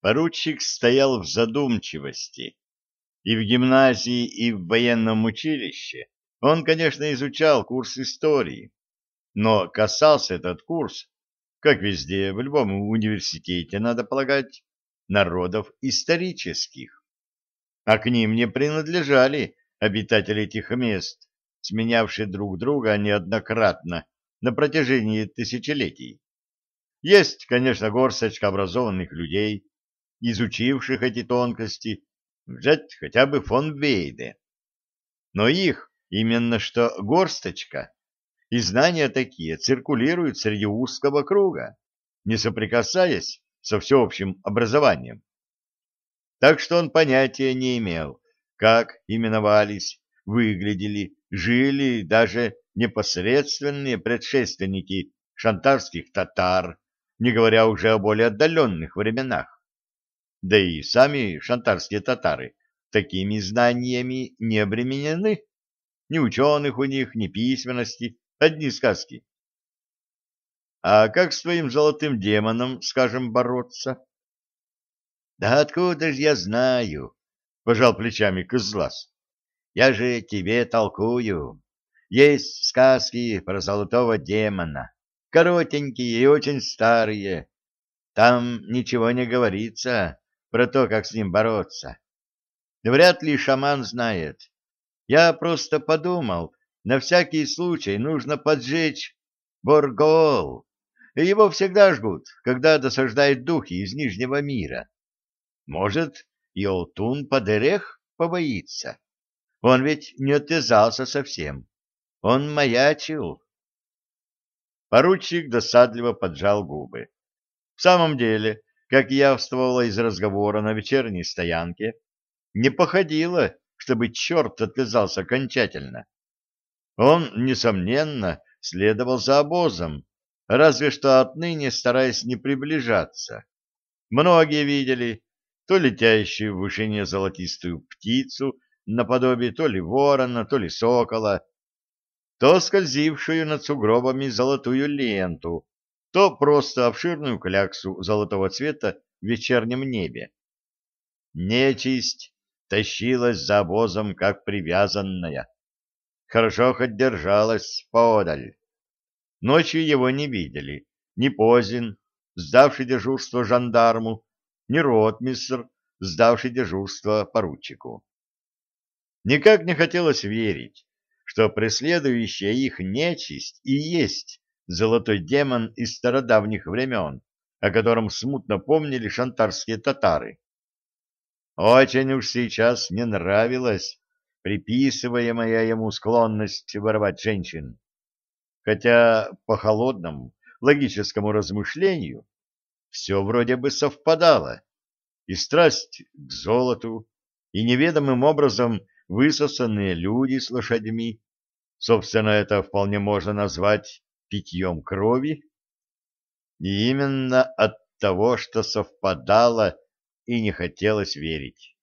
Поручик стоял в задумчивости. И в гимназии, и в военном училище он, конечно, изучал курс истории, но касался этот курс, как везде, в любом университете, надо полагать, народов исторических. А к ним не принадлежали обитатели этих мест, сменявшие друг друга неоднократно на протяжении тысячелетий. Есть, конечно, горсточка образованных людей, изучивших эти тонкости, взять хотя бы фон Вейде. Но их именно что горсточка, и знания такие циркулируют среди узкого круга, не соприкасаясь со всеобщим образованием. Так что он понятия не имел, как именовались, выглядели, жили даже непосредственные предшественники шантарских татар, не говоря уже о более отдаленных временах. Да и сами шантарские татары такими знаниями не обременены. Ни ученых у них, ни письменности, одни сказки. А как с твоим золотым демоном, скажем, бороться? — Да откуда же я знаю? — пожал плечами Кызлас. — Я же тебе толкую. Есть сказки про золотого демона, коротенькие и очень старые. Там ничего не говорится про то, как с ним бороться. Вряд ли шаман знает. Я просто подумал, на всякий случай нужно поджечь Боргол. Его всегда жгут, когда досаждают духи из Нижнего мира. Может, и Олтун Падерех побоится. Он ведь не отвязался совсем. Он маячил. Поручик досадливо поджал губы. В самом деле, как явствовало из разговора на вечерней стоянке, не походило, чтобы черт отвязался окончательно. Он, несомненно, следовал за обозом, разве что отныне стараясь не приближаться. Многие видели то летящую в вышине золотистую птицу, наподобие то ли ворона, то ли сокола, то скользившую над сугробами золотую ленту, то просто обширную кляксу золотого цвета в вечернем небе. Нечисть тащилась за обозом, как привязанная. Хорошо хоть держалась поодаль. Ночью его не видели ни Позин, сдавший дежурство жандарму, ни ротмистр, сдавший дежурство поручику. Никак не хотелось верить, что преследующая их нечисть и есть золотой демон из стародавних времен, о котором смутно помнили шантарские татары. Очень уж сейчас не нравилась приписываемая ему склонность воровать женщин. Хотя по холодному, логическому размышлению все вроде бы совпадало. И страсть к золоту, и неведомым образом высосанные люди с лошадьми. Собственно, это вполне можно назвать питьем крови. И именно от того, что совпадало и не хотелось верить.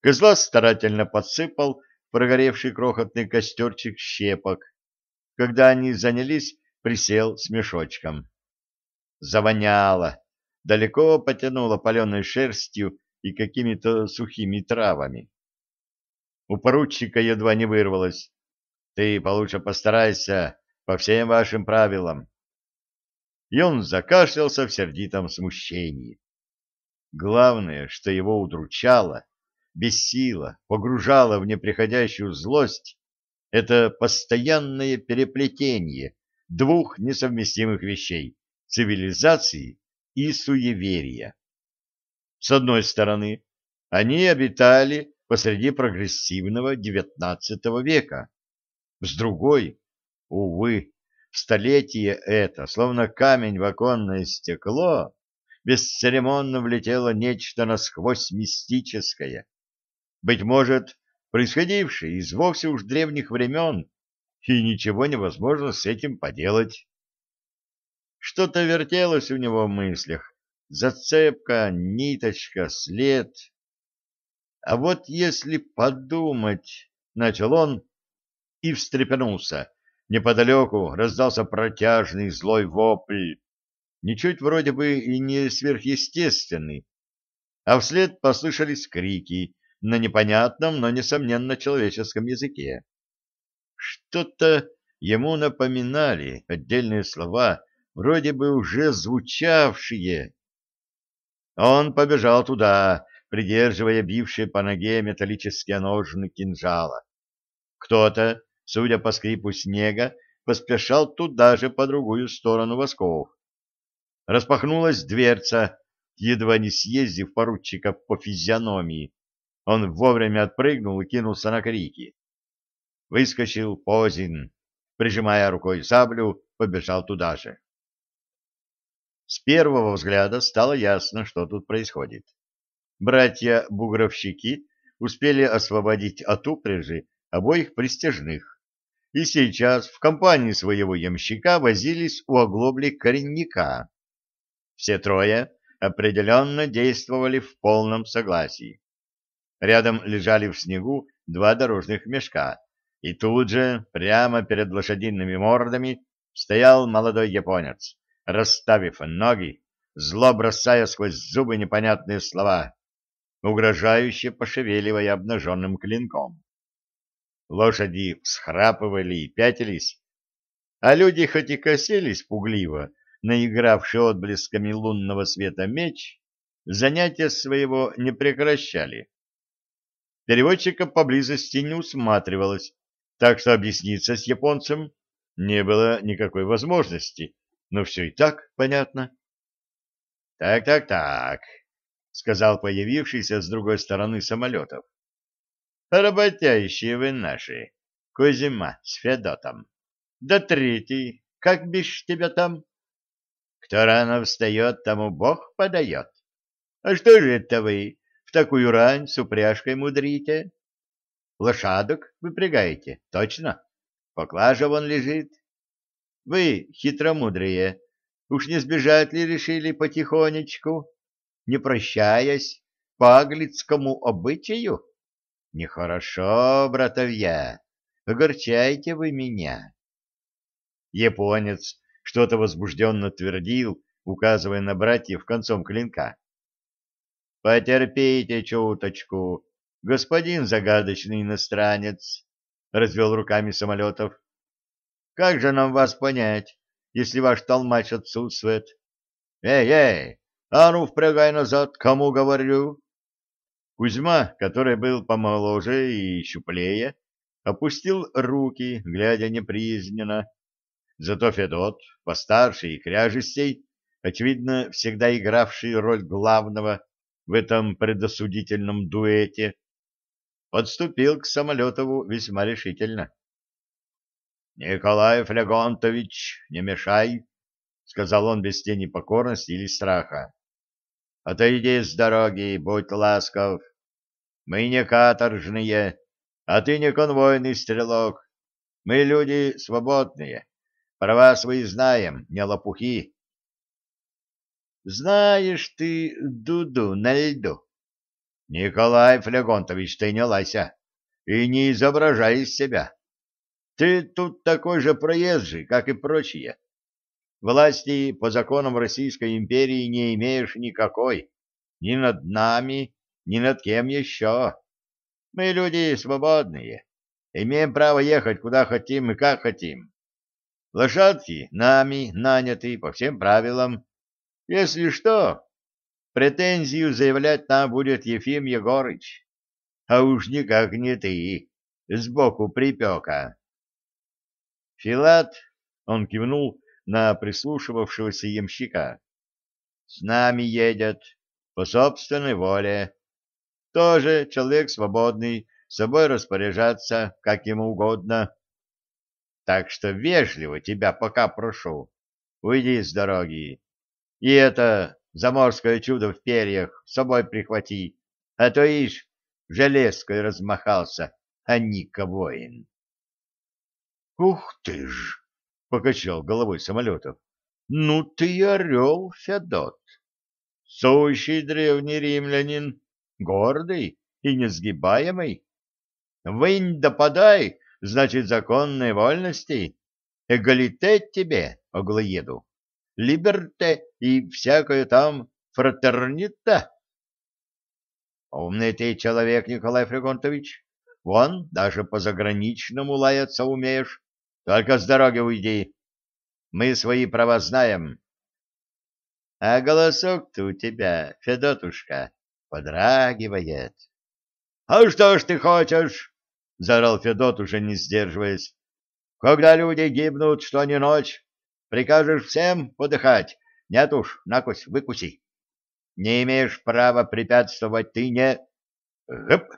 Козла старательно подсыпал прогоревший крохотный костерчик щепок. Когда они занялись, присел с мешочком. Завоняло, далеко потянуло паленой шерстью и какими-то сухими травами. У поручика едва не вырвалось. Ты получше постарайся по всем вашим правилам. И он закашлялся в сердитом смущении. Главное, что его удручало, бесило, погружало в неприходящую злость, это постоянное переплетение двух несовместимых вещей — цивилизации и суеверия. С одной стороны, они обитали посреди прогрессивного XIX века. С другой, увы, столетие это, словно камень в оконное стекло, бесцеремонно влетело нечто насквозь мистическое. Быть может, происходившее из вовсе уж древних времен, и ничего невозможно с этим поделать. Что-то вертелось у него в мыслях. Зацепка, ниточка, след. А вот если подумать, — начал он и встрепенулся. Неподалеку раздался протяжный злой вопль. ничуть вроде бы и не сверхъестественный, а вслед послышались крики на непонятном, но, несомненно, человеческом языке. Что-то ему напоминали отдельные слова, вроде бы уже звучавшие. Он побежал туда, придерживая бившие по ноге металлические ножны кинжала. Кто-то, судя по скрипу снега, поспешал туда же по другую сторону восков. Распахнулась дверца, едва не съездив поручика по физиономии. Он вовремя отпрыгнул и кинулся на крики. Выскочил Позин, прижимая рукой саблю, побежал туда же. С первого взгляда стало ясно, что тут происходит. Братья-бугровщики успели освободить от упряжи обоих пристяжных, и сейчас в компании своего ямщика возились у оглобли коренника. Все трое определенно действовали в полном согласии. Рядом лежали в снегу два дорожных мешка, и тут же, прямо перед лошадиными мордами, стоял молодой японец, расставив ноги, зло бросая сквозь зубы непонятные слова, угрожающе пошевеливая обнаженным клинком. Лошади всхрапывали и пятились, а люди хоть и косились пугливо, наигравший отблесками лунного света меч, занятия своего не прекращали. Переводчика поблизости не усматривалось, так что объясниться с японцем не было никакой возможности, но все и так понятно. «Так, так, так», — сказал появившийся с другой стороны самолетов. «Работящие вы наши, Кузьма с Федотом. Да третий, как бишь тебя там?» Кто рано встает, тому Бог подает. А что же это вы в такую рань с упряжкой мудрите? Лошадок выпрягаете, точно? Поклажа вон лежит. Вы, хитромудрые, уж не сбежать ли решили потихонечку, не прощаясь по аглицкому обычаю? Нехорошо, братовья, огорчайте вы меня. Японец что-то возбужденно твердил, указывая на братьев концом клинка. «Потерпите чуточку, господин загадочный иностранец», — развел руками самолетов. «Как же нам вас понять, если ваш толмач отсутствует? Эй, эй, а ну впрягай назад, кому говорю!» Кузьма, который был помоложе и щуплее, опустил руки, глядя непризненно, Зато Федот, постарше и кряжестей, очевидно, всегда игравший роль главного в этом предосудительном дуэте, подступил к Самолетову весьма решительно. — Николай Флегонтович, не мешай, — сказал он без тени покорности или страха. — Отойди с дороги, будь ласков. Мы не каторжные, а ты не конвойный стрелок. Мы люди свободные. Права свои знаем, не лопухи. Знаешь ты Дуду на льду? Николай Флегонтович, ты не лайся и не изображай из себя. Ты тут такой же проезжий, как и прочие. Власти по законам Российской империи не имеешь никакой, ни над нами, ни над кем еще. Мы люди свободные, имеем право ехать куда хотим и как хотим. Лошадки нами наняты по всем правилам. Если что, претензию заявлять нам будет Ефим Егорыч. А уж никак не ты, сбоку припека. Филат, он кивнул на прислушивавшегося ямщика, с нами едет по собственной воле. Тоже человек свободный, собой распоряжаться, как ему угодно. Так что вежливо тебя пока прошу, уйди с дороги. И это заморское чудо в перьях с собой прихвати, а то ишь железкой размахался, а Ника воин. — Ух ты ж! — покачал головой самолетов. — Ну ты орел, Федот! Сущий древний римлянин, гордый и несгибаемый. Вынь да подай значит, законные вольности? Эгалитет тебе, оглоеду. либерте и всякое там фратернита. Умный ты человек, Николай Фригонтович. Вон, даже по заграничному лаяться умеешь. Только с дороги уйди. Мы свои права знаем. А голосок-то у тебя, Федотушка, подрагивает. — А что ж ты хочешь? — заорал Федот, уже не сдерживаясь. — Когда люди гибнут, что не ночь, прикажешь всем подыхать. Нет уж, накусь, выкуси. Не имеешь права препятствовать ты не... Гып!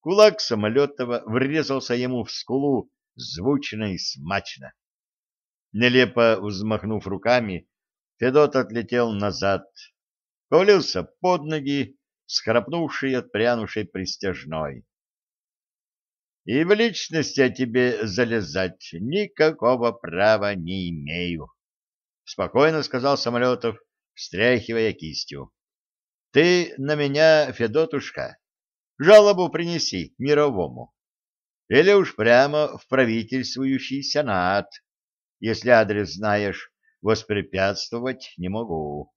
Кулак Самолетова врезался ему в скулу звучно и смачно. Нелепо взмахнув руками, Федот отлетел назад, повалился под ноги, схрапнувший от прянувшей пристяжной. И в личности о тебе залезать никакого права не имею, — спокойно сказал Самолетов, встряхивая кистью. — Ты на меня, Федотушка, жалобу принеси мировому. Или уж прямо в правительствующий сенат, если адрес знаешь, воспрепятствовать не могу.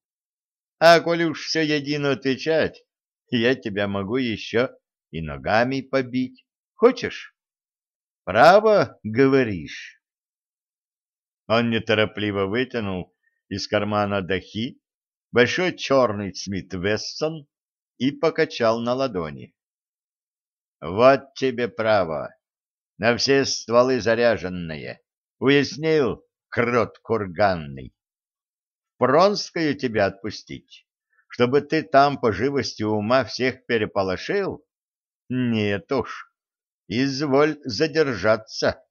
А коли уж все едино отвечать, я тебя могу еще и ногами побить. Хочешь? Право говоришь. Он неторопливо вытянул из кармана дахи большой черный Смит Вессон и покачал на ладони. Вот тебе право. На все стволы заряженные. Уяснил, крот курганный. В Пронскую тебя отпустить, чтобы ты там по живости ума всех переполошил? Нет уж. Изволь задержаться.